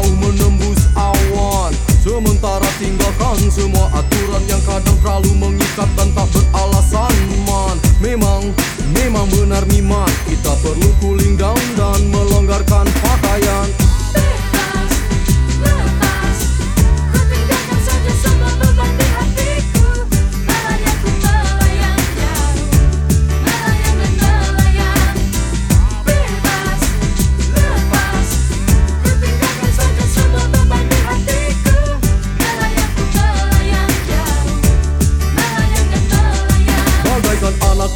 jauh menembus awan. Sementara tinggalkan semua aturan Yang kadang terlalu mengikat dan tak beralasan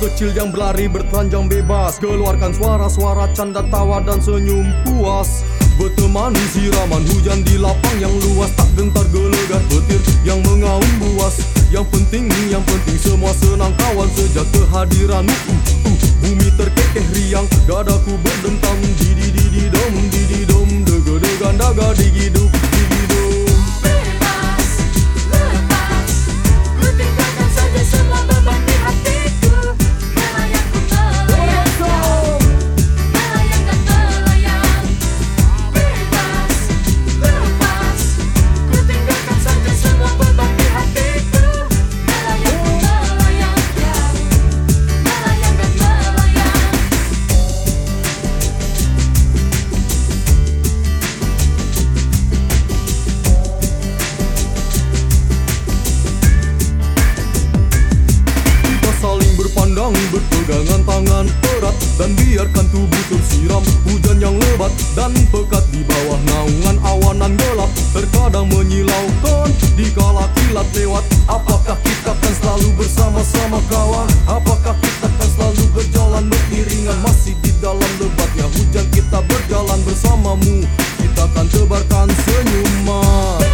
kecil yang berlari bertelanjang bebas. Keluarkan suara-suara canda tawa dan senyum puas. Berteman siraman hujan di lapang yang luas. Tak gentar gelegar petir yang mengaum buas. Yang penting, yang penting semua senang kawan. Sejak kehadiran uh, uh, Bumi terkekeh riang. Dadaku berdentang Didi didi dom didi dom. Dega degan daga digi duk berpandang berpegangan tangan erat Dan biarkan tubuh tersiram. Hujan yang lebat Dan pekat di bawah naungan awanan gelap. Terkadang menyilaukan di kala kilat lewat. Apakah kita akan selalu bersama-sama kawan? Apakah kita akan selalu berjalan beriringan? Masih di dalam lebatnya hujan kita berjalan bersamamu. Kita akan tebarkan senyuman